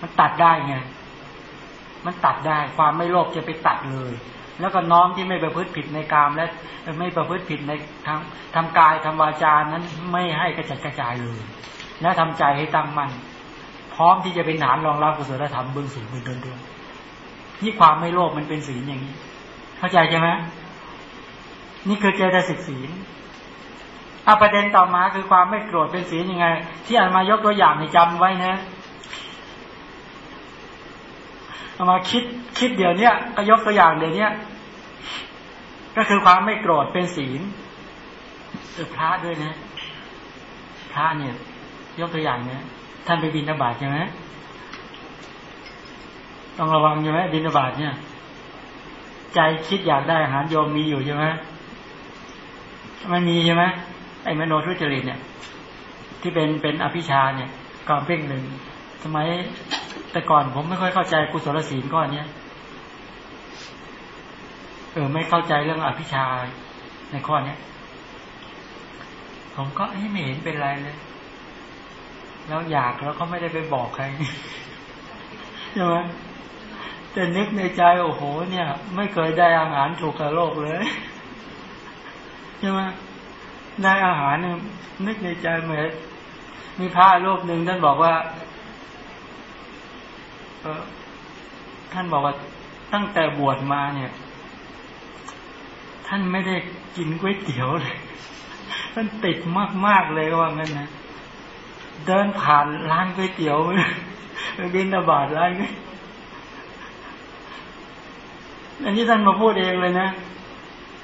มันตัดได้ไง มันตัดได้ความไม่โลภจะไปตัดเลย แล้วก็น้อมที่ไม่ประพฤติผิดในกามและไม่ประพฤติผิดในทางทำกายทำวาจานั้นไม่ให้กระจัดกระจายเลย และทำใจให้ตั้งมั่นพร้อมที่จะเป็นฐานรองรับกุศลธรรมเบื้องสูงเบื้องเดินเดินนี่ความไม่โลภมันเป็นศีลอย่างนี้ เข้าใจใช่ไหมนี่คือเจตสิกศีลอาประเด็นต่อมาคือความไม่โกรธเป็นศีลยังไง ที่อ่านมายกตัวอย่างให้จำไว้นะ เอามาคิดคิดเดี๋ยวนี้ก็ยกตัวอย่างเดี๋ยวนี้ก็คือความไม่โกรธเป็นศีลเออพระด้วยนะ พระเนี่ย ยกตัวอย่างเนี่ยท่านไปบินบาตใช่ไหมต้องระวังใช่ไหมบินบาตเนี่ย ใจคิดอยากได้อาหารโยมมีอยู่ใช่ไหมมันมีใช่ไหมไอ้มโนทุจริตเนี่ย ที่เป็นเป็นอภิชาเนี่ยก่อนเพ่งหนึ่งสมัย แต่ก่อนผมไม่ค่อยเข้าใจกุศลศีลก้อนเนี้ยเออไม่เข้าใจเรื่องอภิชาในข้อเนี้ยผมก็ไม่เห็นเป็นไรเลย แล้วอยากแล้วก็ไม่ได้ไปบอกใครใช่ไหมแต่นึกในใจโอ้โห เนี่ย ไม่เคยได้อาหารถูกกับโลกเลยใช่ไหมได้อาหารนึกในใจเหมือนมีพระรูปหนึ่งท่านบอกว่า ท่านบอกว่าตั้งแต่บวชมาเนี่ย ท่านไม่ได้กินก๋วยเตี๋ยวเลยท่านติดมากๆเลยว่างั้นนะเดินผ่านร้านก๋วยเตี๋ยวไปบินตบาดร้านนี้อันนี้ท่านมาพูดเองเลยนะ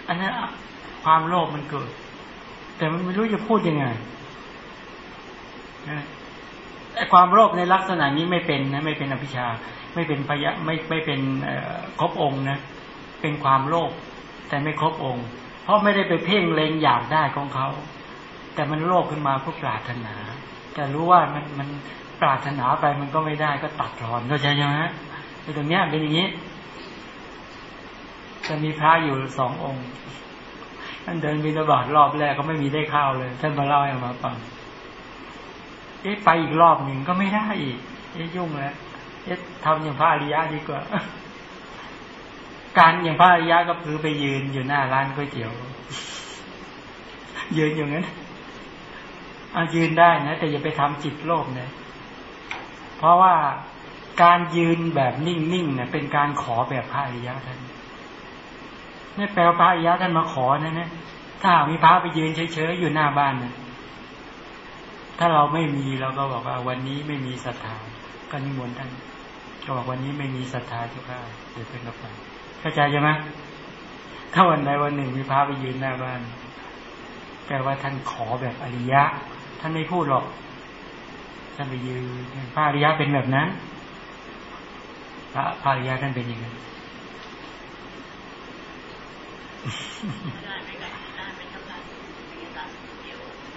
อันนี้ความโลภมันเกิด แต่มันไม่รู้จะพูดยังไง ความโลภในลักษณะนี้ไม่เป็นนะไม่เป็นอภิชาไม่เป็นพยะไม่ไม่เป็นครบองค์นะเป็นความโลภแต่ไม่ครบองค์ เพราะไม่ได้ไปเพ่งเล็งอยากได้ของเขา แต่มันโลภขึ้นมาเพื่อปรารถนา แต่รู้ว่ามันมันปรารถนาไปมันก็ไม่ได้ก็ตัดรอนเข้าใจไหมฮะในตรงเนี้ยเป็นอย่างนี้จะมีพระอยู่สององค์ท่านเดินบิณฑบาตรอบแรกก็ไม่มีได้ข้าวเลย ท่านมาเล่าให้มาฟัง เอ๊ะไปอีกรอบหนึ่งก็ไม่ได้อีกเอ๊ะยุ่งแล้วเอ๊ะทำอย่างพระอริยะดีกว่า การอย่างพระอริยะก็คือไปยืนอยู่หน้าร้านก๋วยเตี๋ยว ยืนอย่างนั้นอายืนได้นะ แต่อย่าไปทำจิตโลภนะเพราะว่าการยืนแบบนิ่งๆเนี่ยเป็นการขอแบบพระอริยะท่านนี่แปลว่าพระอริยะท่านมาขอนะเนี่ยถ้ามีพระไปยืนเฉยๆอยู่หน้าบ้านนะ ถ้าเราไม่มีเราก็บอกว่าวันนี้ไม่มีศรัทธาก็นิมนต์ท่านก็บอกวันนี้ไม่มีศรัทธาทุกข้าเดี๋ยวเป็นกับไปเข้าใจใช่ไหมถ้าวันใดวันหนึ่งมีพระไปยืนหน้าบ้านแปลว่าท่านขอแบบอริยะ ท่านไม่พูดหรอก ท่านไปยืนพระอริยะเป็นแบบนั้น พระพระอริยะท่านเป็นยังไง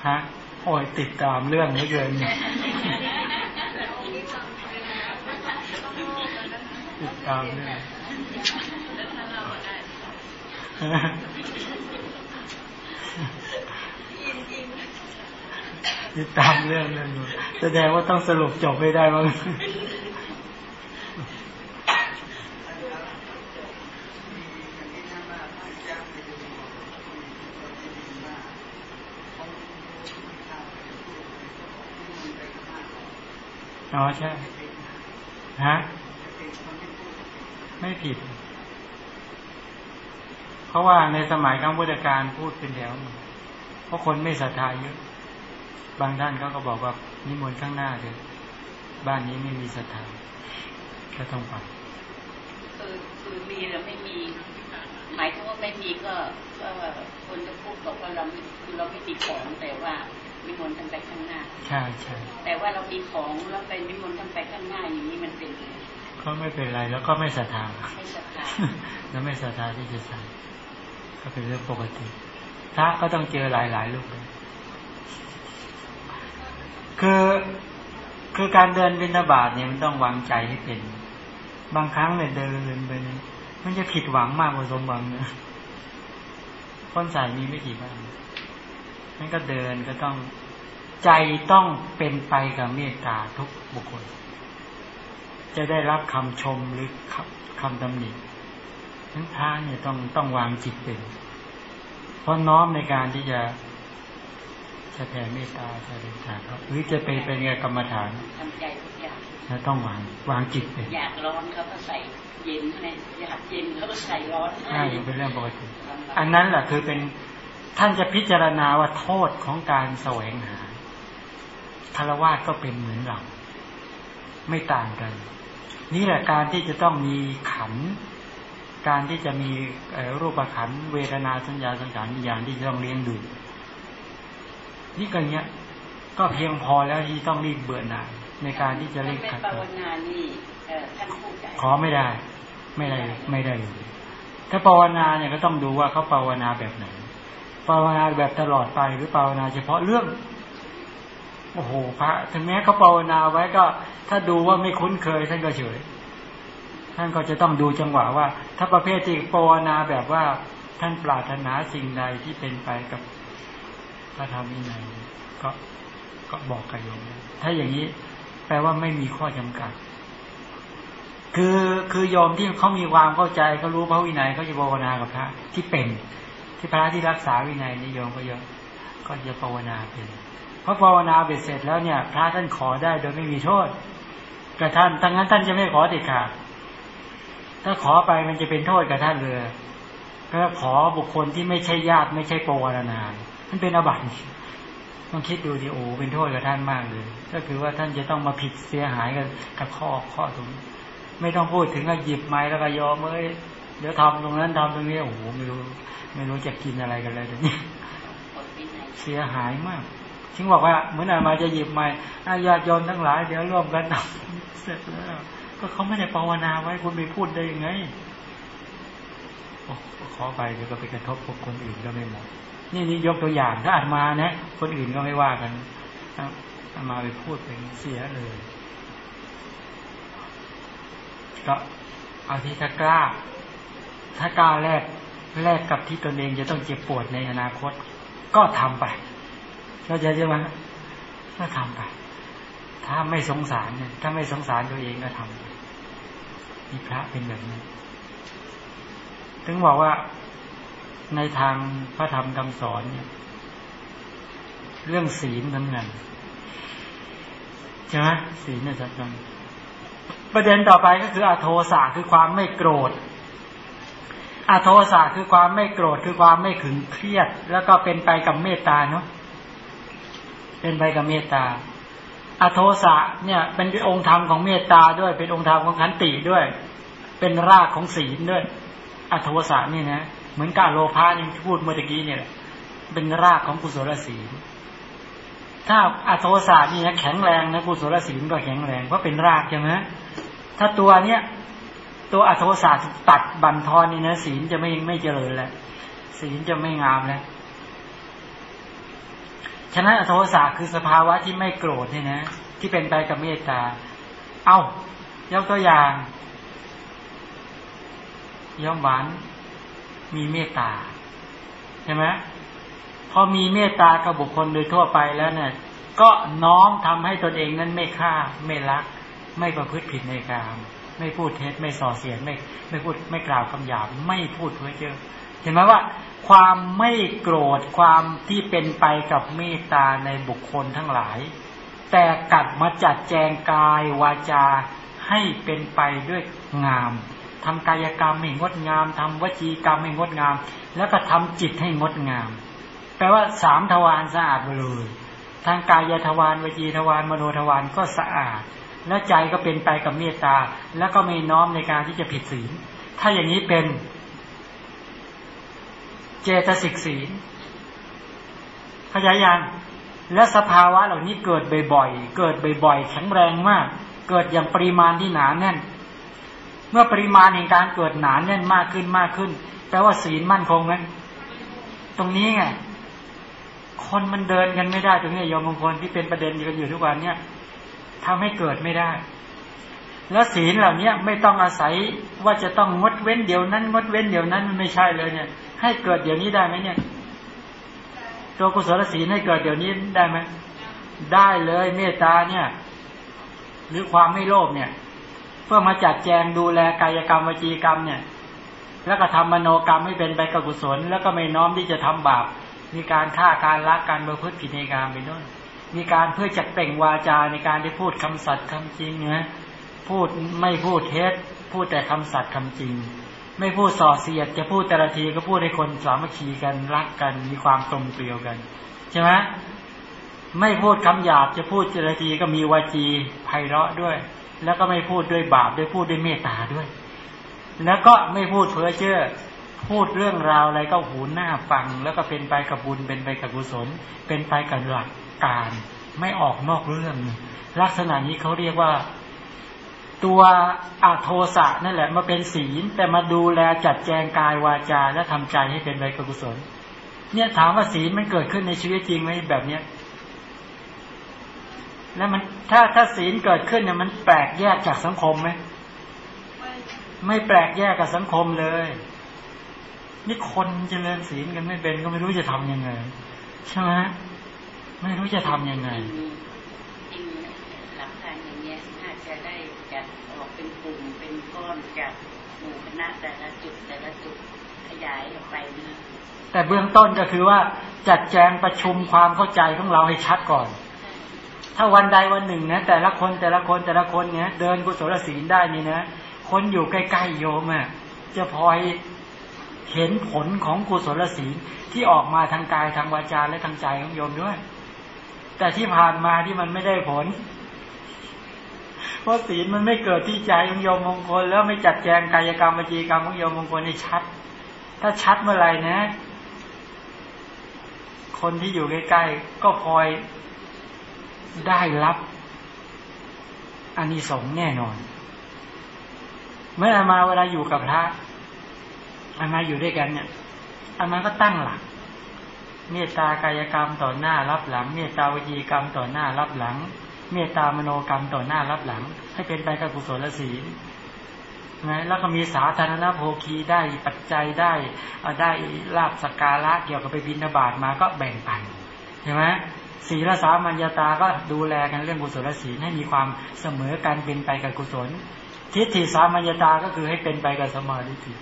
ฮะ โอ้ยติดตามเรื่องนี้เกินติดตามเรื่องติดตามเรื่องนั้นแสดงว่าต้องสรุปจบไม่ได้บ้าง อ๋อใช่ฮะไม่ผิด เพราะว่าในสมัยครั้งพุทธการพูดเป็นแถวเพราะคนไม่ศรัทธาเยอะ บางท่านเขาก็บอกว่านิมนต์ข้างหน้าเลยบ้านนี้ไม่มีศรัทธาก็ต้องไปคือคือมีหรือไม่มี หมายถึงว่าไม่มีก็ก็คนจะพูดบอกว่าเราคือเราไม่ติดของแต่ว่า นิมนต์ท่านไปข้างหน้า ใช่ใช่แต่ว่าเรามีของแล้วไปนิมนต์ท่านไปข้างหน้าอย่างนี้มันเป็นก็ไม่เป็นไรแล้วก็ไม่ศรัทธาไม่ศรัทธาแล้วไม่ศรัทธาที่จะใส่ก็เป็นเรื่องปกติพระก็ต้องเจอหลายหลายลูกคือคือการเดินบิณฑบาตเนี่ยมันต้องวางใจให้เป็น บางครั้งเนี่ยเดินไปมันจะผิดหวังมากกว่าสมหวังนะคนใส่มีไม่กี่บ้าง นั่นก็เดินก็ต้องใจต้องเป็นไปกับเมตตาทุกบุคคล จะได้รับคำชมหรือคำตำหนิทั้งพระเนี่ยต้องต้องวางจิตเป็น เพราะน้อมในการที่จะจะแผ่เมตตาจะเดินทางครับหรือจะไปเป็นไงกรรมฐานทำใจทุกอย่างจะต้องวางวางจิตเป็นอยากร้อนเขาก็ใส่เย็นให้อยากเย็นเขาก็ใส่ร้อนใช่เป็นเรื่องปกติอันนั้นแหละคือเป็น ท่านจะพิจารณาว่าโทษของการแสวงหาคารวะก็เป็นเหมือนเรา ไม่ต่างกัน นี่แหละการที่จะต้องมีขัน การที่จะมีรูปขัน เวทนาสัญญาสังขารอย่างที่ต้องเลี้ยงดูนี่ก็เนี้ย ก็เพียงพอแล้วที่ต้องรีบเบื่อหน่ายในการที่จะเล่นขัดภาวนานี่ขอไม่ได้ ไม่ได้ ไม่ได้เลยถ้าภาวนาเนี่ยก็ต้องดูว่าเขาภาวนาแบบไหน ภาวนาแบบตลอดไปหรือภาวนา เฉพาะเรื่องโอ้โหพระถึงแม้เขาภาวนาไว้ก็ ถ้าดูว่าไม่คุ้นเคยท่านก็เฉยท่านก็จะต้องดูจังหวะว่า ถ้าประเภทที่ภาวนาแบบว่าท่านปรารถนาสิ่งใดที่เป็นไปกับพระธรรมวินัยก็ก็บอกกันโยมถ้าอย่างนี้แปลว่าไม่มีข้อจำกัด คือคือยอมที่เขามีความเข้าใจเขารู้พระวินัยเขาจะภาวนากับพระที่เป็น ที่พระที่รักษาวินัยนิยมก็เยอะก็จะภาวนาเป็นเพราะภาวนาเบ็ดเสร็จแล้วเนี่ยพระท่านขอได้โดยไม่มีโทษกับท่านทั้งนั้นท่านจะไม่ขอติดขาดถ้าขอไปมันจะเป็นโทษกับท่านเลยก็ขอบุคคลที่ไม่ใช่ญาติไม่ใช่ปวารณามันเป็นอบัติต้องคิดดูดิโอเป็นโทษกับท่านมากเลย ก็คือว่าท่านจะต้องมาผิดเสียหายกับกับข้อข้อตรงไม่ต้องพูดถึงว่าหยิบไม้แล้วก็ยอมเอ้ย เดี๋ยวทำตรงนั้นทำตรงนี้โอ้โหไม่รู้ ไม่รู้จะกินอะไรกันเลยตรงนี้เสียหายมากถึงบอกว่าเหมือนอามาจะหยิบไม้ญาติโยมทั้งหลาย เดี๋ยวร่วมกันทำเสร็จแล้วก็เขาไม่ได้ภาวนาไว้คุณไปพูดได้ยังไงขอไปเดี๋ยวก็ไปกระทบพวกคนอื่นก็ไม่เหมาะนี่นี่ยกตัวอย่างถ้าอาจมานะคนอื่นก็ไม่ว่ากันอามาไปพูดเป็นเสียเลย ก็เอาที่ถ้ากล้า ถ้ากล้าแรกแรกกับที่ตนเองจะต้องเจ็บปวดในอนาคต ก็ทำไปเข้าใจใช่ไหมก็ทำไป ถ้าไม่สงสารเนี่ยถ้าไม่สงสารตัวเองก็ทำมีพระเป็นแบบนี้ถึงบอกว่าในทางพระธรรมคำสอนเนี่ยเรื่องศีลนั้นนันใช่ไหมศีลเนี่ยสำคัญประเด็นต่อไปก็คืออโทสะคือความไม่โกรธ อโทสะคือความไม่โกรธคือความไม่ขึงเครียด แล้วก็เป็นไปกับเมตตาเนาะเป็นไปกับเมตตาอโทสะเนี่ย เป็นองค์ธรรมของเมตตาด้วย เป็นองค์ธรรมของขันติด้วย เป็นรากของศีลด้วย อโทสะนี่นะเหมือนกาโลภานี่พูดเมื่อกี้เนี่ยเป็นรากของกุศลศีลถ้าอโทสะนี่นะแข็งแรงนะกุศลศีลก็แข็งแรงเพราะเป็นรากใช่ไหมถ้าตัวเนี้ย ตัวอโทสะตัดบันทอนนี่นะศีลจะไม่ไม่เจริญแล้วศีลจะไม่งามแล้วฉะนั้นอโทสะคือสภาวะที่ไม่โกรธนี่นะ ที่เป็นไปกับเมตตา เอา้ายกตัวอย่างย่อมหวานมีเมตตาใช่ไหมพอมีเมตตากับบุคคลโดยทั่วไปแล้วเนี่ย ก็น้อมทำให้ตนเองนั้นไม่ฆ่าไม่ลัก ไม่ประพฤติผิดในกาม ไม่พูดเท็จไม่ส่อเสียดไม่ไม่พูดไม่กล่าวคำหยาบไม่พูดเพ้อเจ้อเห็นไหมว่า ความไม่โกรธความที่เป็นไปกับเมตตาในบุคคลทั้งหลาย แต่กัดมาจัดแจงกายวาจาให้เป็นไปด้วยงามทำกายกรรมให้งดงามทำวจีกรรมให้งดงาม แล้วก็ทำจิตให้งดงาม แปลว่าสามทวารสะอาดไปเลยทางกายทวารวจีทวารมโนทวารก็สะอาด และใจก็เป็นไปกับเมตตา แล้วก็ไม่น้อมในการที่จะผิดศีล ถ้าอย่างนี้เป็นเจตสิกศีลขยายยังและสภาวะเหล่านี้เกิดบ่อยๆ เกิดบ่อยๆ แข็งแรงมาก เกิดอย่างปริมาณที่หนาแน่น เมื่อปริมาณแห่งการเกิดหนานแน่นมากขึ้นมากขึ้น แปลว่าศีลมั่นคงไหมตรงนี้ไง คนมันเดินกันไม่ได้ตรงนี้ยอมมงคลที่เป็นประเด็นกันอยู่ทุกวันเนี่ย ทำให้เกิดไม่ได้ แล้วศีลเหล่านี้ไม่ต้องอาศัยว่าจะต้องงดเว้นเดี๋ยวนั้นงดเว้นเดี๋ยวนั้นไม่ใช่เลยเนี่ย ให้เกิดเดี๋ยวนี้ได้ไหมเนี่ย ตัวกุศลศีลให้เกิดเดี๋ยวนี้ได้ไหมได้เลยเมตตาเนี่ย หรือความไม่โลภเนี่ย เพื่อมาจัดแจงดูแลกายกรรมวจีกรรมเนี่ย แล้วก็ทำมโนกรรมให้เป็นไปกับกุศล แล้วก็ไม่น้อมที่จะทำบาปมีการฆ่าการลักการประพฤติผิดในการไปด้วย มีการเพื่อจัดเปล่งวาจาในการที่พูดคำสัตย์คำจริงนะพูดไม่พูดเท็จพูดแต่คำสัตย์คำจริง ไม่พูดส่อเสียดจะพูดแต่ละทีก็พูดให้คนสามัคคีกันรักกันมีความตรงเปลี่ยวกันใช่ไหมไม่พูดคำหยาบจะพูดแต่ละทีก็มีวาจีไพเราะด้วย แล้วก็ไม่พูดด้วยบาปด้วยพูดด้วยเมตตาด้วย แล้วก็ไม่พูดเพ้อเจ้อพูดเรื่องราวอะไรก็หูหน้าฟัง แล้วก็เป็นไปกับบุญเป็นไปกับกุศล เป็นไปกับหลัก การไม่ออกนอกเรื่อง ลักษณะนี้เขาเรียกว่าตัวอาโทสะนั่นแหละมาเป็นศีล แต่มาดูแลจัดแจงกายวาจา และทำใจให้เป็นไปกับกุศล เนี่ยถามว่าศีลมันเกิดขึ้นในชีวิตจริงไหมแบบเนี้ย แล้วมันถ้าถ้าศีลเกิดขึ้นเนี่ยมันแปลกแยกจากสังคมไหมไม่แปลกแยกกับสังคมเลย นี่คนเจริญศีลกันไม่เป็นก็ไม่รู้จะทํำยังไงใช่ไหม ไม่รู้จะทํำยังไงจริงหลักการอย่างเงี้ยน่าจะได้จัดออกเป็นกลุ่มเป็นก้อนจากหมู่คณะแต่ละจุดแต่ละจุดขยายออกไปนะแต่เบื้องต้นก็คือว่าจัดแจงประชุมความเข้าใจของเราให้ชัดก่อน ถ้าวันใดวันหนึ่งนะแต่ละคนแต่ละคนแต่ละคนเนี้ยเดินกุศลศีลได้นี่นะคนอยู่ใกล้ๆโยมอะจะพลอยเห็นผลของกุศลศีลที่ออกมาทางกายทางวาจาและทางใจของโยมด้วย แต่ที่ผ่านมาที่มันไม่ได้ผล เพราะศีลมันไม่เกิดที่ใจของโยมมงคล แล้วไม่จัดแจงกายกรรมวจีกรรมของโยมมงคลให้ชัด ถ้าชัดเมื่อไหร่นะ คนที่อยู่ใกล้ๆก็พลอยได้รับอันนี้สงแน่นอน เมื่ออามาเวลาอยู่กับพระอามาอยู่ด้วยกันเนี่ยอามาก็ตั้งหลัก เมตตากายกรรมต่อหน้ารับหลัง เมตตาวจีกรรมต่อหน้ารับหลัง เมตตามโนกรรมต่อหน้ารับหลัง ให้เป็นไปกับกุศลศีลนะแล้วก็มีสาธารณโภคีได้ปัจจัยได้ได้ลาบสกการะเกี่ยวกับไปบินบาตมาก็แบ่งปันใช่ไหมศีลสามัญญาตาก็ดูแลกันเรื่องกุศลศีลให้มีความเสมอการเป็นไปกับกุศล ทิฏฐิสามัญญาตาก็คือให้เป็นไปกับสมาธิ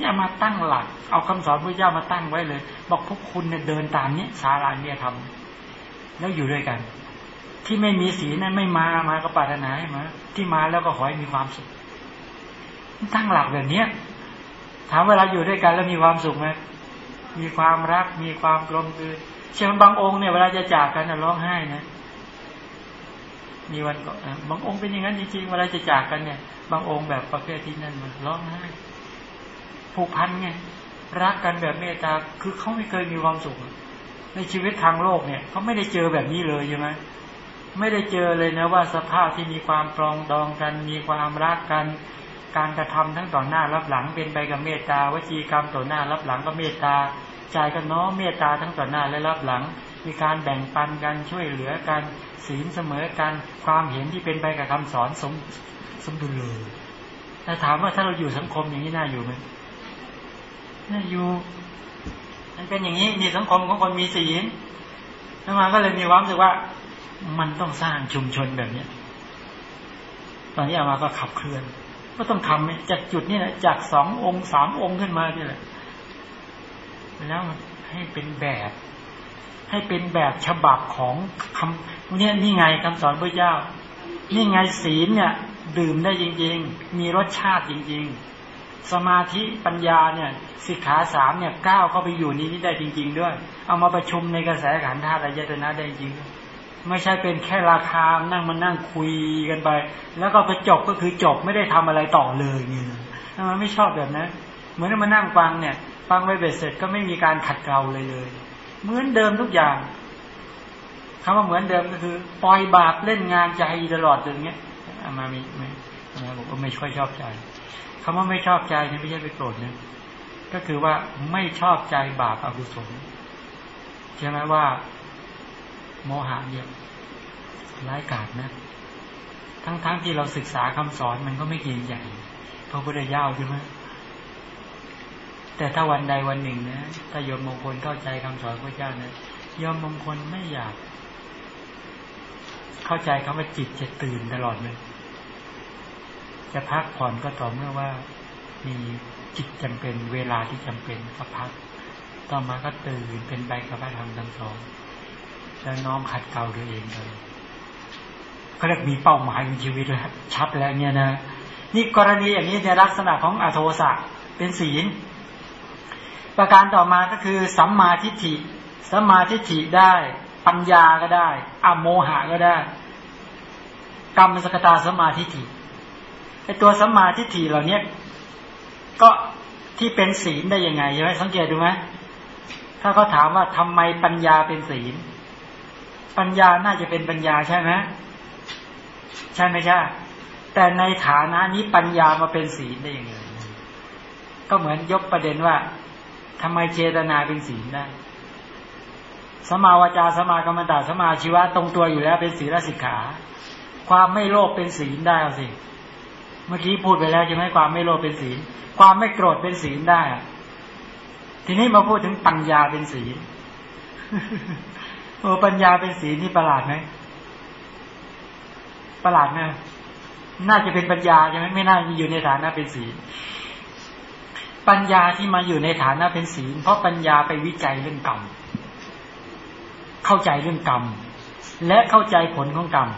เนี่ยมาตั้งหลัก เอาคำสอนพระเจ้ามาตั้งไว้เลย บอกพวกคุณเนี่ยเดินตามเนี้ยสาราเนี่ยทำแล้วอยู่ด้วยกัน ที่ไม่มีสีนั้นไม่มามาก็ปรารถนาให้มาที่มาแล้วก็ขอให้มีความสุขตั้งหลักแบบเนี้ยถามเวลาอยู่ด้วยกันแล้วมีความสุขไหมมีความรัก มีความกลมกลืนเช่นบางองค์เนี่ยเวลาจะจากกันร้องไห้นะมีวันก็บางองค์เป็นอย่างนั้นจริงๆเวลาจะจากกันเนี่ย บางองค์แบบประเภทที่นั่นมาร้องไห้ ผูกพันไงรักกันแบบเมตตาคือเขาไม่เคยมีความสุข ในชีวิตทางโลกเนี่ยเขาไม่ได้เจอแบบนี้เลยใช่ไหมไม่ได้เจอเลยนะว่าสภาพที่มีความปรองดองกัน มีความรักกัน การกระทำทั้งต่อหน้ารับหลังเป็นไปกับเมตตาวจีกรรมต่อหน้ารับหลังก็เมตตาใจก็น้อมเมตตาทั้งต่อหน้าและรับหลัง มีการแบ่งปันกันช่วยเหลือกันศีลเสมอกันความเห็นที่เป็นไปกับคำสอนสมสมดุลเลยแต่ถามว่าถ้าเราอยู่สังคมอย่างนี้น่าอยู่ไหม นี่อยู่มันเป็นอย่างนี้มีสังคมของคนมีศีลแล้วมาก็เลยมีความรู้สึกว่า มันต้องสร้างชุมชนแบบเนี้ย ตอนนี้อามาก็ขับเคลื่อนก็ต้องทำจากจุดนี้แหละจากสององค์สามองค์ขึ้นมาที่แหละแล้วให้เป็นแบบ ให้เป็นแบบฉบับของคำเนี่ยนี่ไงคำสอนพระเจ้า นี่ไงศีลเนี่ย ดื่มได้จริง ๆ มีรสชาติจริง ๆ สมาธิปัญญาเนี่ยสิกขาสามเนี่ยก้าวเข้าไปอยู่นี้นี่ได้จริง ๆ ด้วย เอามาประชุมในกระแสขันธ์ธาตุอายตนะได้จริงไม่ใช่เป็นแค่ราคานั่งมานั่งคุยกันไป แล้วก็ไปจบก็คือจบไม่ได้ทำอะไรต่อเลยเนี่ยมันไม่ชอบแบบนั้นเหมือนมานั่งฟังเนี่ยฟังไปเบ็ดเสร็จก็ไม่มีการขัดเกลาเลยเลย เหมือนเดิมทุกอย่างคำว่าเหมือนเดิมก็คือ ปล่อยบาปเล่นงานใจตลอดอย่างเงี้ยมาไม่ ไม่บอกว่าไม่ค่อยชอบใจคำว่าไม่ชอบใจนี่ไม่ใช่ไปโกรธนะก็คือว่าไม่ชอบใจบาปอกุศลใช่ไหมว่า โมหะเนี่ยร้ายกาจนะ ทั้งๆทที่เราศึกษาคำสอนมันก็ไม่เกียงใหญ่พระพุทธเจ้าใช่ไหมแต่ถ้าวันใดวันหนึ่งนะถ้าโยมมงคลเข้าใจคำสอนพระเจ้านะโยมมงคลไม่อยาก เข้าใจคำว่าจิตจะตื่นตลอดเลย จะพักผ่อนก็ต่อเมื่อว่า มีจิตจำเป็นเวลาที่จำเป็นก็พัก ต่อมาก็ตื่นเป็นใบกระพาธรรมทั้งสองแล้วน้อมขัดเกลาตัวเองเลยเขาเรียกมีเป้าหมายในชีวิตแล้วชัดแล้วเนี่ยนะนี่กรณีอย่างนี้ในลักษณะของอโทสะเป็นศีล ประการต่อมาก็คือสัมมาทิฏฐิสัมมาทิฏฐิได้ปัญญาก็ได้อโมหะก็ได้ กรรมสกตาสัมมาทิฏฐิ ไอตัวสัมมาทิฏฐิเหล่านี้ก็ที่เป็นศีลได้ยังไงใช่ไหมสังเกตดูไหมถ้าเขาถามว่าทำไมปัญญาเป็นศีล ปัญญาน่าจะเป็นปัญญาใช่ไหมใช่ไหมใช่แต่ในฐานะนี้ปัญญามาเป็นศีลได้ยังไงก็เหมือนยกประเด็นว่าทำไมเจตนาเป็นศีลได้สมาวาจาสมากรรมตาสมาชีวะตรงตัวอยู่แล้วเป็นศีลสิกขา ความไม่โลภเป็นศีลได้เอาสิ เมื่อกี้พูดไปแล้วใช่ไหมความไม่โลภเป็นศีล ความไม่โกรธเป็นศีลได้ ทีนี้มาพูดถึงปัญญาเป็นศีลโอ้ปัญญาเป็นศีลนี่ประหลาดไหมประหลาดไหมน่าจะเป็นปัญญาใช่ไหมไม่น่าจะอยู่ในฐานะเป็นศีล ปัญญาที่มาอยู่ในฐานะเป็นศีล เพราะปัญญาไปวิจัยเรื่องกรรม เข้าใจเรื่องกรรม และเข้าใจผลของกรรม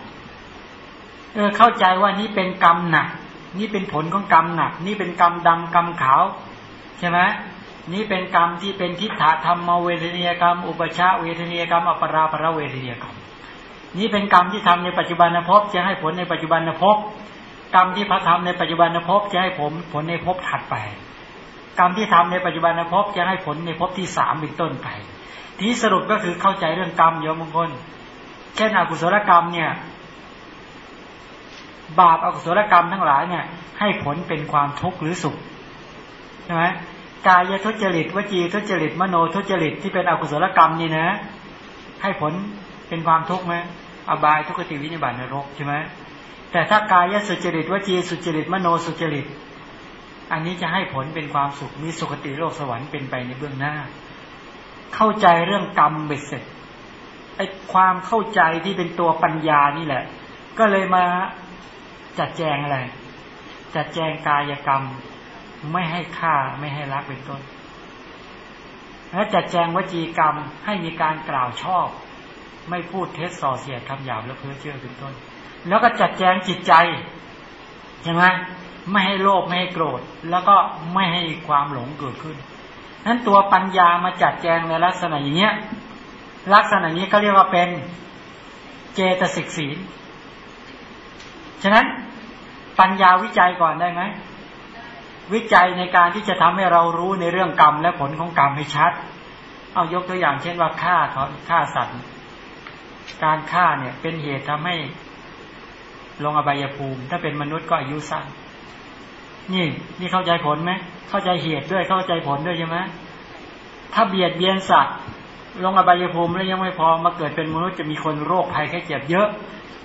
เออเข้าใจว่านี่เป็นกรรมหนัก นี่เป็นผลของกรรมหนัก นี่เป็นกรรมดำกรรมขาว ใช่ไหมนี่เป็นกรรมที่เป็นทิฏฐธรรมเวทนียกรรม อุปชาเวทนียกรรม อัปราปรเวทนียกรรม นี่เป็นกรรมที่ทำในปัจจุบันภพจะให้ผลในปัจจุบันภพกรรมที่พระทำในปัจจุบันภพจะให้ผมผลในภพถัดไป กรรมที่ทำในปัจจุบันภพจะให้ผลในภพที่สามเป็นต้นไป ที่สรุปก็คือเข้าใจเรื่องกรรมโยมมงคลเช่นอกุศลกรรมเนี่ย บาปอกุศลกรรมทั้งหลายเนี่ย ให้ผลเป็นความทุกข์หรือสุขใช่ไหมกายทุจริตวจีทุจริตมโนทุจริตที่เป็นอกุศลกรรมนี่นะ ให้ผลเป็นความทุกข์ไหมอบายทุกขติวินิบาตนรกใช่ไหมแต่ถ้ากายสุจริตวจีสุจริตมโนสุจริต อันนี้จะให้ผลเป็นความสุขมีสุขติโลกสวรรค์เป็นไปในเบื้องหน้า เข้าใจเรื่องกรรมเบ็ดเสร็จไอความเข้าใจที่เป็นตัวปัญญานี่แหละ ก็เลยมา จัดแจงอะไร จัดแจงกายกรรม ไม่ให้ฆ่าไม่ให้รักเป็นต้น และจัดแจงวจีกรรมให้มีการกล่าวชอบ ไม่พูดเท็จส่อเสียดคำหยาบและเพ้อเจ้อเป็นต้น แล้วก็จัดแจงจิตใจใช่ไหมไม่ให้โลภไม่ให้โกรธ แล้วก็ไม่ให้ความหลงเกิดขึ้นนั้นตัวปัญญามาจัดแจงในลักษณะอย่างเนี้ย ลักษณะนี้ก็เรียกว่าเป็นเจตสิกศีล ฉะนั้นปัญญาวิจัยก่อนได้ไหมวิจัยในการที่จะทำให้เรารู้ในเรื่องกรรมและผลของกรรมให้ชัด เอายกตัวอย่างเช่นว่าฆ่าเขาฆ่าสัตว์ การฆ่าเนี่ยเป็นเหตุทำให้ลงอบายภูมิ ถ้าเป็นมนุษย์ก็อายุสั้นนี่นี่เข้าใจผลไหมเข้าใจเหตุด้วยเข้าใจผลด้วยใช่ไหมถ้าเบียดเบียนสัตว์ ลงอบายภูมิแล้วยังไม่พอมาเกิดเป็นมนุษย์จะมีคนโรคภัยแค่เจ็บเยอะ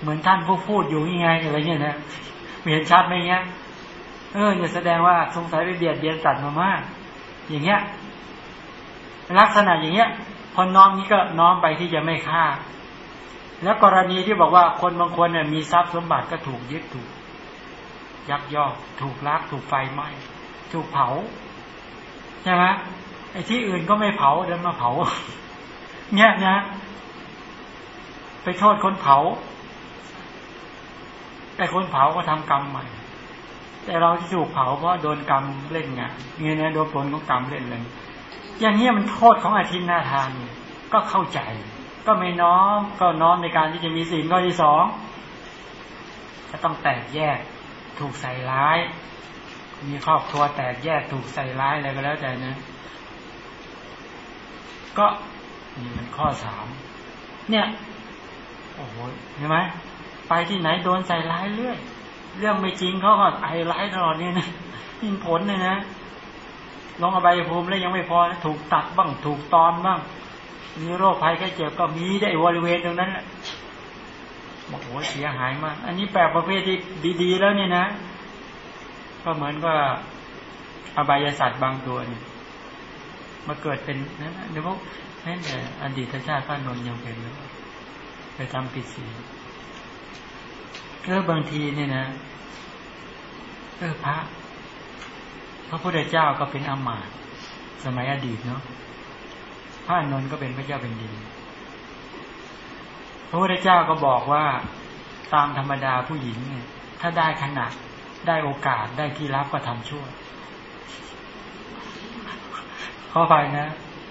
เหมือนท่านผู้พูดอยู่ยังไงอะไรเงี้ยนะเห็นชัดไหมเงี้ย เออเนี่ยแสดงว่าสงสัยไปเบียดเบียนสัตว์มามาก อย่างเงี้ย ลักษณะอย่างเงี้ย พอน้อมนี้ก็น้อมไปที่จะไม่ฆ่า แล้วกรณีที่บอกว่าคนบางคนเนี่ยมีทรัพย์สมบัติก็ถูกยึดถูก ยักยอกถูกลักถูกไฟไหม้ถูกเผาใช่ไหมไอ้ที่อื่นก็ไม่เผาเดินมาเผา เนี่ยนะ ไปโทษคนเผา แต่คนเผาก็ทำกรรมใหม่ แต่เราที่ถูกเผาเพราะโดนกรรมเล่นไงเงี้ยนะโดนผลของกรรมเล่นเลยอย่างนี้มันโทษของอาทินนาทานก็เข้าใจ ก็ไม่น้อมก็น้อมในการที่จะมีศีลข้อที่สองจะต้องแตกแยก ถูกใส่ร้าย มีครอบครัวแตกแยกถูกใส่ร้ายอะไรก็แล้วแต่นะ ก็ นี่มันข้อสามเนี่ยโอ้โหเห็นไหมไปที่ไหนโดนใส่ร้ายเรื่อย เรื่องไม่จริงเขาก็ไอ้ร้ายตลอดเนี่ยนะยิ่งผลเลยนะลงอบายภูมิแล้วยังไม่พอถูกตัดบ้างถูกตอนบ้าง มีโรคภัยแค่เจ็บก็มีได้บริเวณตรงนั้นแหละบอกโอ้เสียหายมาก อันนี้แปลประเภทที่ดีๆแล้วเนี่ยนะ ก็เหมือนก็อบายศาสตร์บางตัวนี่มาเกิดเป็นนั่นเดี๋ยวพวก นั่นแต่อดีตชาติพระนนยังเป็นเลยไปทำผิดศีลเออบางทีเนี่ยนะเออพระ พระพุทธเจ้าก็เป็นอามาตสมัยอดีตเนาะพระนนท์ก็เป็นพระเจ้าเป็นดินพระพุทธเจ้าก็บอกว่าตามธรรมดาผู้หญิงเนี่ย ถ้าได้ขนาดได้โอกาสได้ที่รับก็ทำชั่วข้อไปนะ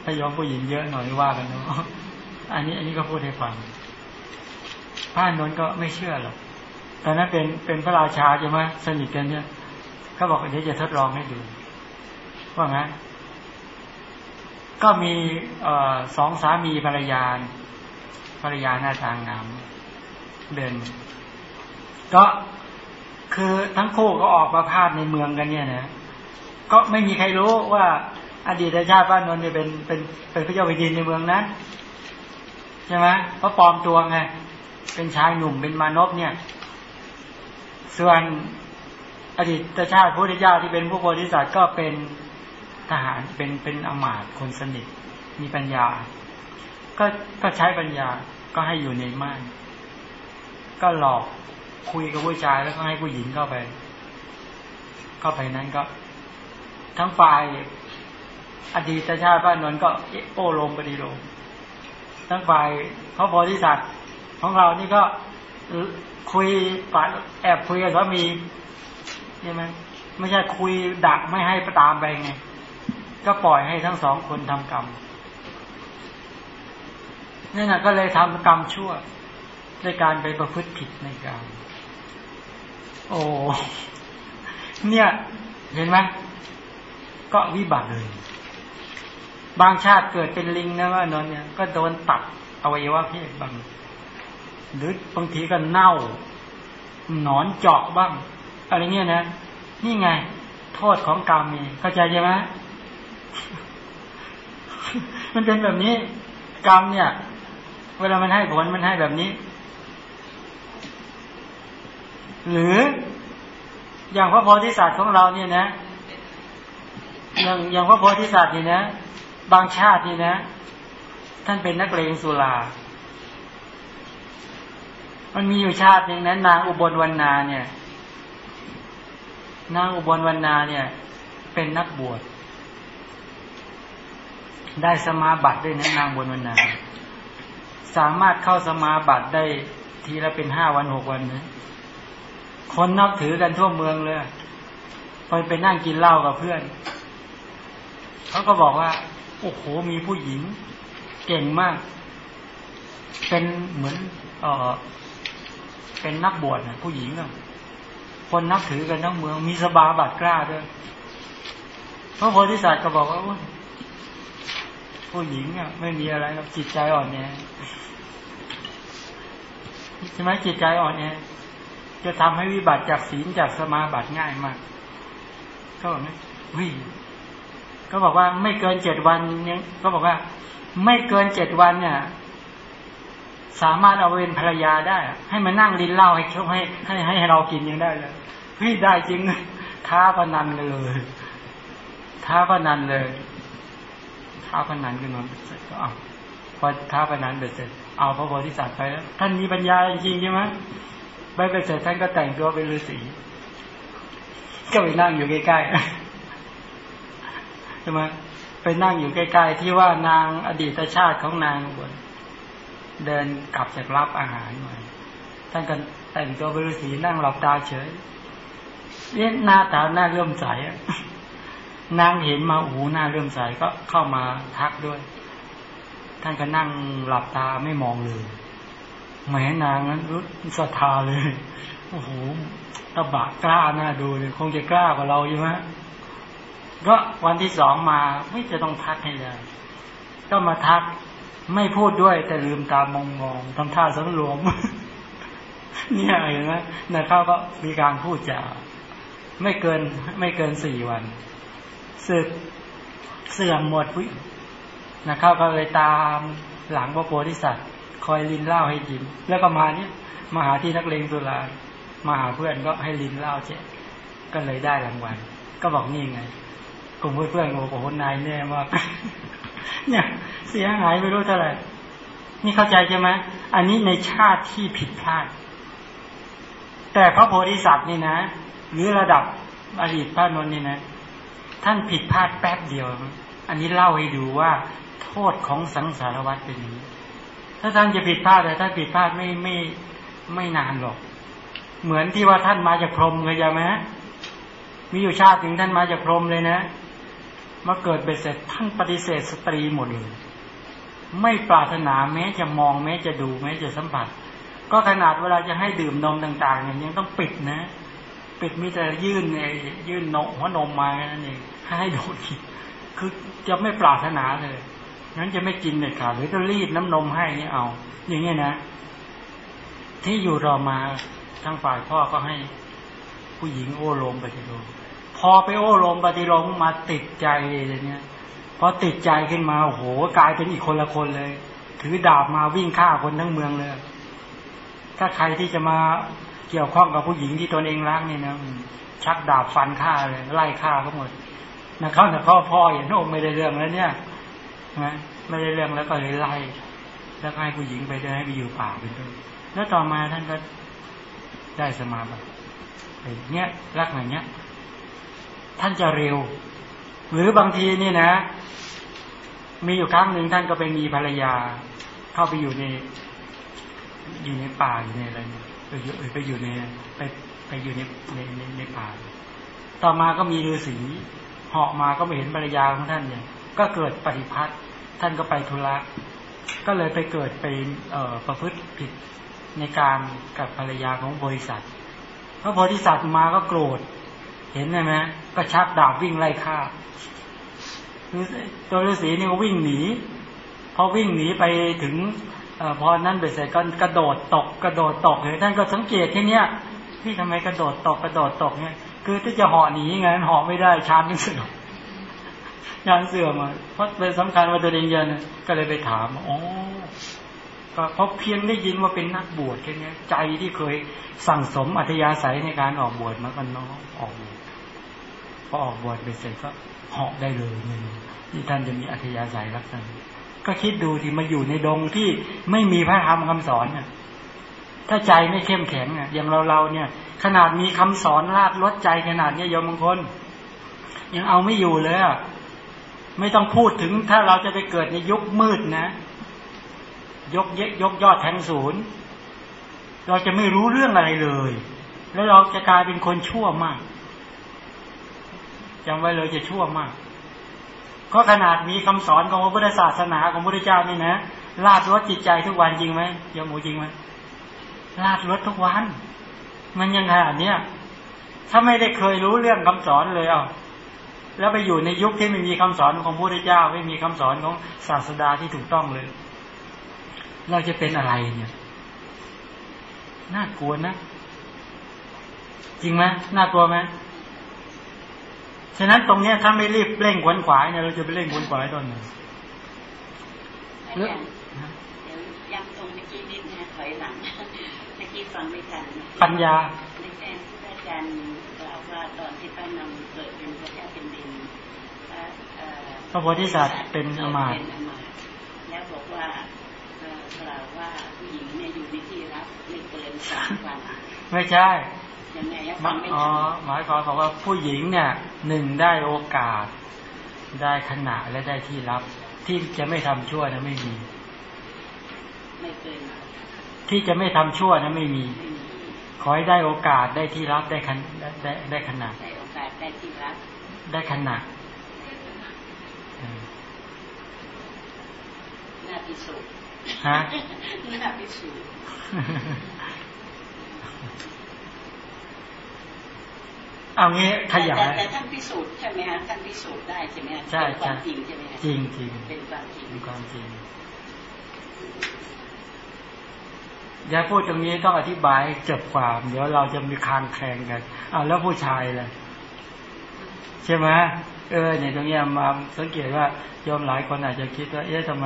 ถ้ายอมผู้หญิงเยอะหน่อยว่ากันเนาะอันนี้อันนี้ก็พูดให้ฟังพระนนท์ก็ไม่เชื่อหรอกตอนนั้นเป็นเป็นพระราชาใช่ไหมสนิทกันเนี่ยเขาบอกเดี๋ยวจะทดลองให้ดูว่างั้นก็มีอสองสามีภรรยาภรรยาหน้าตางงามเดินก็คือทั้งคู่ก็ออกมาพาดในเมืองกันเนี่ยนะก็ไม่มีใครรู้ว่า อดีตชาติบ้านนนท์เนี่ยเป็นเป็นเป็นพระเจ้าแผ่นดินในเมืองนั้นใช่ไหมเพราะปลอมตัวไงเป็นชายหนุ่มเป็นมานพเนี่ย ส่วนอดีตชาติพระพุทธเจ้าที่เป็นผู้โพธิสัตว์ก็เป็นทหารเป็นเป็นอมาตย์คนสนิทมีปัญญา ก็ก็ใช้ปัญญาก็ให้อยู่ในม่านก็หลอกคุยกับผู้ชายแล้วก็ให้ผู้หญิงเข้าไป เข้าไปนั้นก็ ทั้งฝ่าย อดีตชาติบ้านนนก็โอ้ลมปฏิโลมทั้งฝ่ายพระโพธิสัตว์ของเรานี่ก็คุยปัดแอบคุยกับสามีใช่ไหมไม่ใช่คุยดักไม่ให้ตามไปไง ก็ปล่อยให้ทั้งสองคนทำกรรมนี่นะก็เลยทำกรรมชั่วด้วยการไปประพฤติผิดในกรรมโอ้เนี่ย เห็นไหมก็วิบัติเลย บางชาติเกิดเป็นลิงนะว่านอนเนี่ย ก็โดนตัดอวัยวะเพศบาง หรือบางทีก็เน่า หนอนเจาะบ้าง อะไรเงี้ยนะ นี่ไง โทษของกรรมมีเข้าใจใช่ไหมมันเป็นแบบนี้ กรรมเนี่ย เวลามันให้ผลมันให้แบบนี้ หรืออย่างพระโพธิสัตว์ของเราเนี่ยนะอย่างอย่างพระโพธิสัตว์นี่นะ บางชาตินี่นะ ท่านเป็นนักเลงสุรา มันมีอยู่ชาติหนึ่งนั้นนางอุบลวรรณาเนี่ย นางอุบลวรรณาเนี่ย เป็นนักบวช ได้สมาบัติด้วยนะนางบนวันนาสามารถเข้าสมาบัติได้ทีละเป็นห้าวันหกวันนะคนนับถือกันทั่วเมืองเลยไปไปนั่งกินเหล้ากับเพื่อน เขาก็บอกว่า โอ้โหมีผู้หญิง เก่งมาก เป็นเหมือน เออเป็นนักบวชนะผู้หญิงอะคนนับถือกันทั้งเมือง มีสบาบัติกล้าด้วยพระโพธิสัตว์ก็บอกว่าผู้หญิงอะ ไม่มีอะไรหรอกจิตใจอ่อนแอใช่ไหมจิตใจอ่อนแอจะทำให้วิบัติจากศีลจากสมาบัติง่ายมากก็บอกไหมวิ ก็บอกว่าไม่เกินเจ็ดวันเนี่ยก็บอกว่า ไม่เกินเจ็ดวันเนี่ย สามารถเอาเป็นภรรยาได้ ให้มานั่งลิ้นเหล้าให้เขาให้ให้ให้เรากินยังได้เลยพี่ได้จริงท้าพนันเลยท้าพนันเลยท้าพนันขึ้นมาเสร็จก็เอาพอท้าพนันเสร็จเอาพระโพธิสัตว์ไปแล้วท่านมีปัญญาจริงใช่ไหมไปไปเสร็จท่านก็แต่งตัวเป็นฤาษีก็ไปนั่งอยู่ใกล้ๆ ช่ไหมไปนั่งอยู่ใกล้ๆที่ว่านางอดีตชาติของนางบนเดินกลับจากรับอาหารมาท่านก็แต่งตัวเป็นฤาษีนั่งหลับตาเฉยเนี่ยหน้าตาหน้าเริ่มใสนางเห็นมาอูหน้าเริ่มใสก็เข้ามาทักด้วย ท่านก็นั่งหลับตาไม่มองเลยแหมนางนั้นรู้ศรัทธาเลยโอ้โหตะบะกล้าหน้าดูเลยคงจะกล้ากว่าเราใช่ไหม ก็วันที่สองมาไม่จะต้องทักให้เลย ก็มาทักไม่พูดด้วยแต่ลืมตามองมองทำท่าสังรวม เนี่ยเห็นไหมในข้าก็มีการพูดจาไม่เกิน ไม่เกินสี่วันสึกเสื่อมหมดวินะครับก็เลยตามหลังพระโพธิสัตว์คอยลินเล้าให้กินแล้วก็มาเนี่ยมาหาที่นักเลงสุรามาหาเพื่อนก็ให้ลินเล้าเจ๊ก็เลยได้รางวัลก็บอกนี่ไง กลุ่มเพื่อนๆโอ้โหนายแน่มากเนี่ย เสียหายไม่รู้เท่าไหร่นี่เข้าใจใช่ไหมอันนี้ในชาติที่ผิดพลาด แต่พระโพธิสัตว์นี่นะ หรือระดับอดีตพระนนท์นี่นะ ท่านผิดพลาดแป๊บเดียว อันนี้เล่าให้ดูว่า โทษของสังสารวัฏเป็นอย่างนี้ ถ้าท่านจะผิดพลาดแต่ถ้าผิดพลาดไม่ไม่ไม่นานหรอก เหมือนที่ว่าท่านมาจากพรหมเลยใช่ไหมมีอยู่ชาติถึงท่านมาจากพรหมเลยนะ มาเกิดเบ็ดเสร็จท่านปฏิเสธสตรีหมดเลยไม่ปรารถนาแม้จะมองแม้จะดูแม้จะสัมผัส ก็ขนาดเวลาจะให้ดื่มนมต่างๆเนี่ยยังต้องปิดนะ ปิดมีแต่ยื่นไอ้ยื่นนมหัวนมมาแค่นั้นเองให้ดูดคือจะไม่ปรารถนาเลยงั้นจะไม่กินเด็ดขาดหรือจะรีดน้ำนมให้เนี่ยเอา อย่างเงี้ยนะ ที่อยู่รอมาทางฝ่ายพ่อก็ให้ผู้หญิงโอ้โลมไปฏิโลม พอไปโอ้ลมปฏิลมมาติดใจเลยเนี่ยพอติดใจขึ้นมาโอ้โหกลายเป็นอีกคนละคนเลย ถือดาบมาวิ่งฆ่าคนทั้งเมืองเลย ถ้าใครที่จะมาเกี่ยวข้องกับผู้หญิงที่ตนเองรักเนี่ยนะชักดาบฟันฆ่าเลยไล่ฆ่าเขาหมดนะเขาแต่เขาพ่ออย่างโน้ไม่ได้เรื่องแล้วเนี่ยนะไม่ได้เรื่องแล้วก็เลยไล่แล้วให้ผู้หญิงไปเดินให้ไปอยู่ป่าเป็นต้นแล้วต่อมาท่านก็ได้สมาบัติเนี้ยรักอย่างเนี้ย ท่านจะเร็ว หรือบางทีนี่นะ มีอยู่ครั้งหนึ่งท่านก็ไปมีภรรยา เข้าไปอยู่ใน อยู่ในป่าอยู่ในอะไรไปอยู่ไปอยู่ในไปไปอยู่ในในในในป่า ต่อมาก็มีฤาษีเหาะมาก็ไม่เห็นภรรยาของท่านเนี่ย ก็เกิดปฏิพัทธ์ท่านก็ไปธุระ ก็เลยไปเกิดไปเอ่อประพฤติผิดในการกับภรรยาของบริษัทพระโพธิสัตว์มาก็โกรธ เห็นไหมก็ชักดาบวิ่งไล่ฆ่าตัวฤาษีนี่ก็วิ่งหนีพอวิ่งหนีไปถึงอพอนั้นเบ็ดเสร็จก็กระโดดตกกระโดดตกเลยท่านก็สังเกตแค่เนี้ยที่ทำไมกระโดดตกกระโดดตกเนี่ย คือถ้าจะห่อหนีไงห่อไม่ได้ชามยังเสื่อมยานเสื่อมเพราะเป็นสำคัญว่าตัวเองเย็นก็เลยไปถามอ๋อ ก็เพราะเพียงได้ยินว่าเป็นนักบวชแค่นี้ใจที่เคยสั่งสมอัธยาศัยในการออกบวชมาก็น้องออกบวชพอออกบวชไปเสร็จก็เหาะได้เลยนี่ท่านจะมีอัธยาศัยลักษณะก็คิดดูที่มาอยู่ในดงที่ไม่มีพระธรรมคำสอนเนี่ยถ้าใจไม่เข้มแข็งอะอย่างเราเราเนี่ย ขนาดมีคำสอนลาดลดใจขนาดนี้โยมบางคนยังเอาไม่อยู่เลยอะไม่ต้องพูดถึงถ้าเราจะไปเกิดในยุคมืดนะ ยกเยกยกยอดแทงศูนย์เราจะไม่รู้เรื่องอะไรเลย แล้วเราจะกลายเป็นคนชั่วมากจำไว้เลยจะชั่วมาก ก็ขนาดมีคำสอนของพระพุทธศาสนาของพระพุทธเจ้านี่นะลาดรถจิตใจทุกวันจริงไหมยมหมูจริงไหมลาดรถทุกวัน มันยังไงอันเนี้ยถ้าไม่ได้เคยรู้เรื่องคำสอนเลยเอาแล้วไปอยู่ในยุคที่ไม่มีคำสอนของพระพุทธเจ้า ไม่มีคำสอนของศาสดาที่ถูกต้องเลย เราจะเป็นอะไรเนี่ย น่ากลัวนะ จริงไหมน่ากลัวไหมฉะนั้นตรงเนี้ยถ้าไม่รีบเร่งขวนขวายเนี่ยเราจะไปเร่งขวนขวายตอนไหนเรื่องเดี๋ยวย้ำตรงเมื่อกี้นิดนะถอยหลังเมื่อกี้ฟังไม่ทันปัญญาในแจ้งที่อาจารย์กล่าวว่าตอนที่ป้านำเกิดเป็นพระเจ้าเป็นดินพระโพธิสัตว์เป็นอมาตแล้วบอกว่ากล่าวว่าผู้หญิงเนี่ยอยู่ใน ที่รับไม่เกินสามวันไม่ใช่อ๋อหมายความว่าผู้หญิงเนี่ยหนึ่งได้โอกาส ได้ขณะและได้ที่รับ ที่จะไม่ทำชั่วนะไม่มีไม่เคยที่จะไม่ทำชั่วนะไม่มี ขอให้ได้โอกาสได้ที่รับได้ขนได้ได้ขณะได้โอกาสได้ที่รับได้ขณะน่าพิสูจน์ ฮะน่าพิสูจน์เอางี้ขยายแต่ท่านพิสูจน์ใช่ไหมฮะท่านพิสูจน์ได้ใช่ไหมฮะใช่ใช่จริงใช่ไหมจริงจริงเป็นความจริงเป็นความจริงอย่าพูดตรงนี้ต้องอธิบายเจ็บความ เดี๋ยวเราจะมีคางแข่งกันอ้าวแล้วผู้ชายล่ะใช่ไหม เออเนี่ยตรงนี้มาสังเกตว่ายอมหลายคนอาจจะคิดว่า เอ๊ะทำไม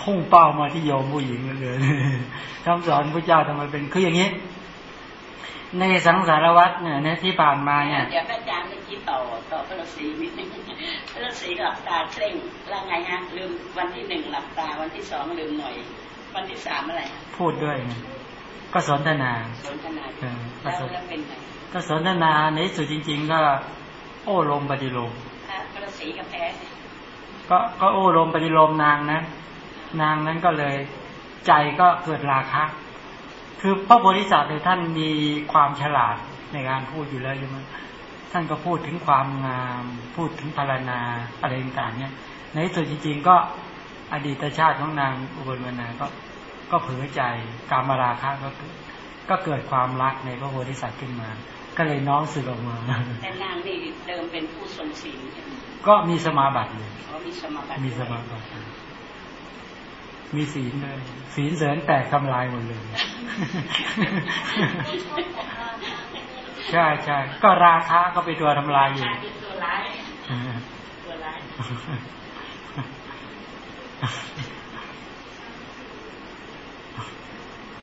พุ่งเป้ามาที่โยมผู้หญิงเลยคำสอนพระเจ้าทำไมเป็นคืออย่างนี้ ในสังสารวัตรเนี่ยในที่ผ่านมาเนี่ยเดี๋ยวอาจารย์เมื่อกี้ต่อต่อพระฤาษีนิดนึงพระฤาษีหลับตาเคร่งแล้วไงฮะลืมวันที่หนึ่งหลับตาวันที่สองลืมหน่อย วันที่สามอะไร พูดด้วยก็สนทนาสนทนาแล้วเป็นไงก็สนทนาในที่สุดจริง ๆ ก็ โอ้ลมปฏิโลม พระพระศรีกับแพ้เนี่ย ก็ก็โอ้ลมปฏิโลมนางนะนางนั้นก็เลยใจก็เกิดราคะคือพระโพธิสัตว์เนี่ยท่านมีความฉลาดในการพูดอยู่แล้วใช่ไหมท่านก็พูดถึงความงาม พูดถึงพารณาอะไรต่างๆเนี่ย ในที่สุดจริงๆก็อดีตชาติของนางอุบลวรรณาก็ก็เผลอใจกามราคะก็เกิดก็เกิดความรักในพระโพธิสัตว์ขึ้นมา ก็เลยน้อมสึกออกมาแต่นางนี่เดิมเป็นผู้ทรงศีล ก็มีสมาบัติเลยเขามีสมาบัติมีสมาบัติมีศีลเลยศีลเสริญแตกทำลายหมดเลย ใช่ใช่ก็ราคะก็ไปนตัวทำลายอยู่ชาติเป็นตัวร้ายตัวร้าย